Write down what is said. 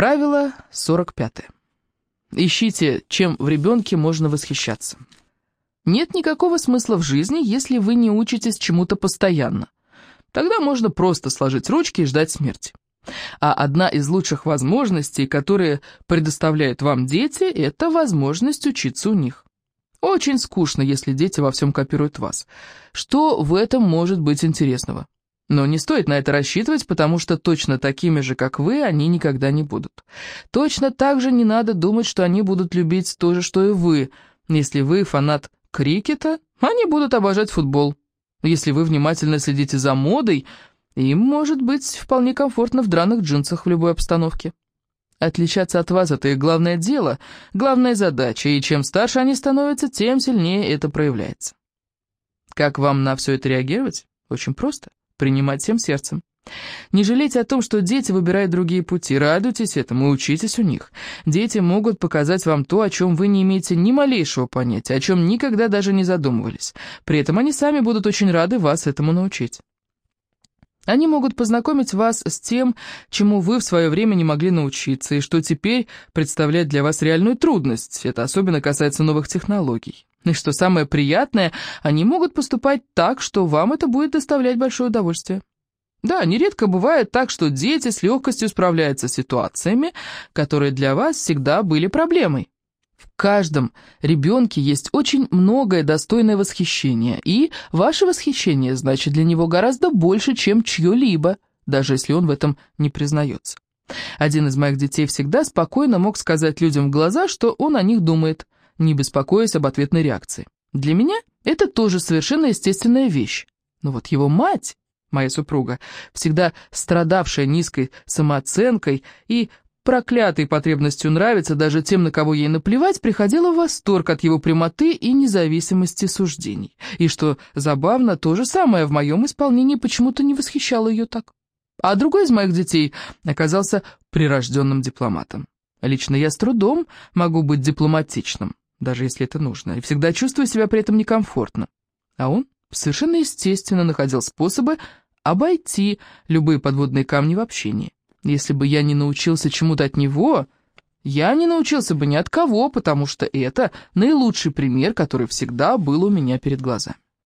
Правило 45. Ищите, чем в ребенке можно восхищаться. Нет никакого смысла в жизни, если вы не учитесь чему-то постоянно. Тогда можно просто сложить ручки и ждать смерти. А одна из лучших возможностей, которые предоставляют вам дети, это возможность учиться у них. Очень скучно, если дети во всем копируют вас. Что в этом может быть интересного? Но не стоит на это рассчитывать, потому что точно такими же, как вы, они никогда не будут. Точно так же не надо думать, что они будут любить то же, что и вы. Если вы фанат крикета, они будут обожать футбол. Если вы внимательно следите за модой, им может быть вполне комфортно в драных джинсах в любой обстановке. Отличаться от вас — это их главное дело, главная задача, и чем старше они становятся, тем сильнее это проявляется. Как вам на все это реагировать? Очень просто. Принимать всем сердцем. Не жалейте о том, что дети выбирают другие пути, радуйтесь этому и учитесь у них. Дети могут показать вам то, о чем вы не имеете ни малейшего понятия, о чем никогда даже не задумывались. При этом они сами будут очень рады вас этому научить. Они могут познакомить вас с тем, чему вы в свое время не могли научиться, и что теперь представляет для вас реальную трудность. Это особенно касается новых технологий. И что самое приятное, они могут поступать так, что вам это будет доставлять большое удовольствие. Да, нередко бывает так, что дети с легкостью справляются с ситуациями, которые для вас всегда были проблемой. В каждом ребенке есть очень многое достойное восхищения, и ваше восхищение значит для него гораздо больше, чем чье-либо, даже если он в этом не признается. Один из моих детей всегда спокойно мог сказать людям в глаза, что он о них думает, не беспокоясь об ответной реакции. Для меня это тоже совершенно естественная вещь. Но вот его мать, моя супруга, всегда страдавшая низкой самооценкой и проклятой потребностью нравиться даже тем, на кого ей наплевать, приходила в восторг от его прямоты и независимости суждений. И что забавно, то же самое в моем исполнении почему-то не восхищало ее так. А другой из моих детей оказался прирожденным дипломатом. Лично я с трудом могу быть дипломатичным, даже если это нужно, и всегда чувствую себя при этом некомфортно. А он совершенно естественно находил способы обойти любые подводные камни в общении. Если бы я не научился чему-то от него, я не научился бы ни от кого, потому что это наилучший пример, который всегда был у меня перед глазами.